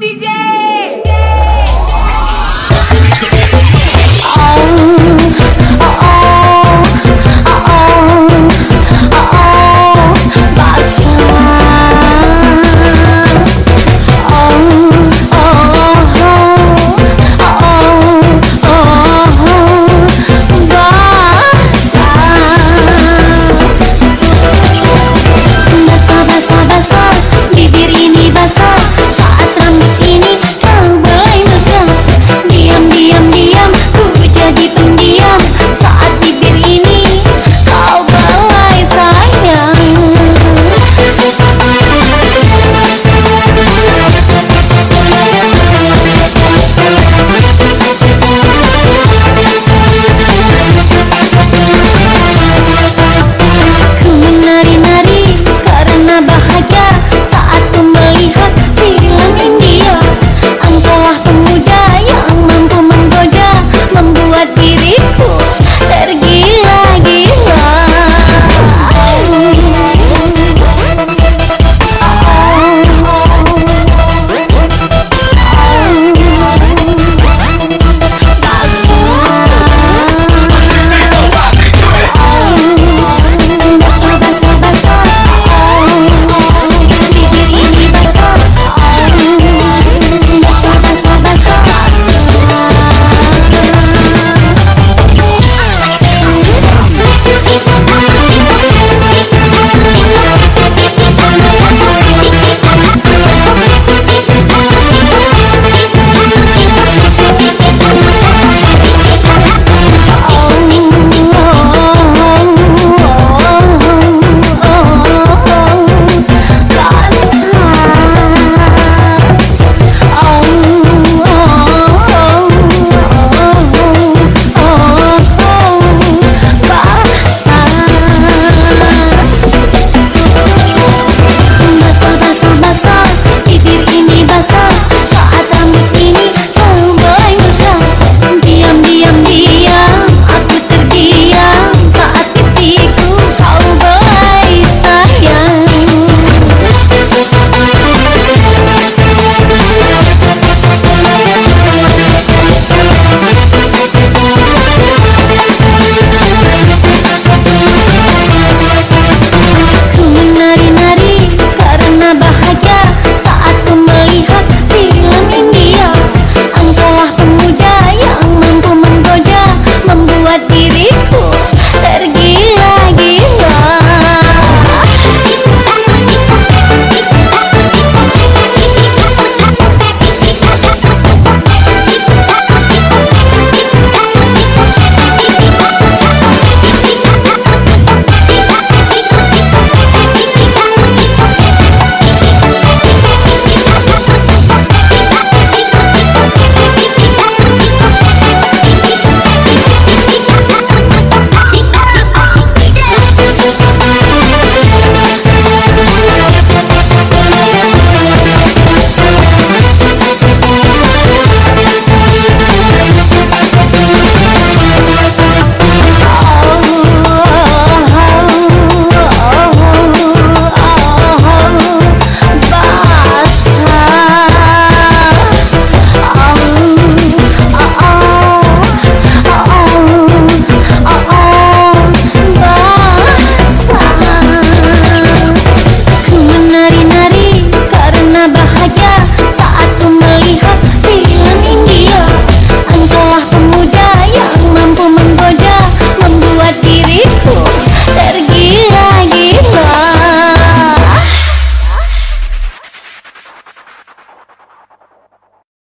दीजिए।